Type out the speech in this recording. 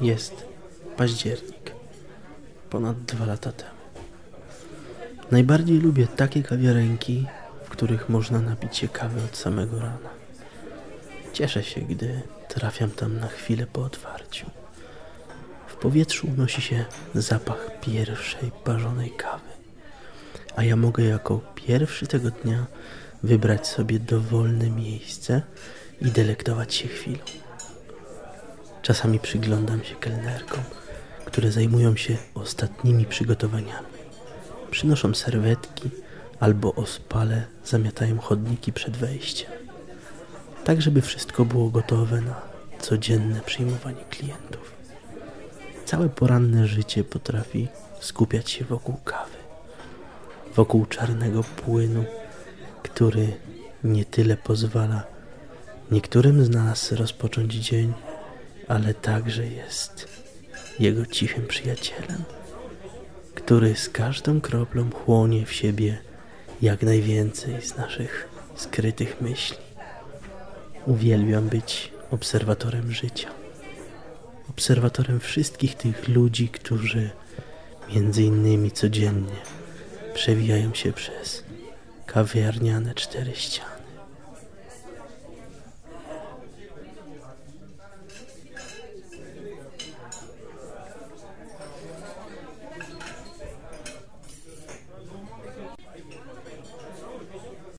Jest październik, ponad dwa lata temu. Najbardziej lubię takie kawiarenki, w których można napić się kawy od samego rana. Cieszę się, gdy trafiam tam na chwilę po otwarciu. W powietrzu unosi się zapach pierwszej parzonej kawy, a ja mogę jako pierwszy tego dnia wybrać sobie dowolne miejsce i delektować się chwilą. Czasami przyglądam się kelnerkom, które zajmują się ostatnimi przygotowaniami. Przynoszą serwetki albo ospale zamiatają chodniki przed wejściem. Tak, żeby wszystko było gotowe na codzienne przyjmowanie klientów. Całe poranne życie potrafi skupiać się wokół kawy, wokół czarnego płynu, który nie tyle pozwala niektórym z nas rozpocząć dzień, ale także jest jego cichym przyjacielem, który z każdą kroplą chłonie w siebie jak najwięcej z naszych skrytych myśli. Uwielbiam być obserwatorem życia, obserwatorem wszystkich tych ludzi, którzy między innymi codziennie przewijają się przez kawiarniane cztery ściany.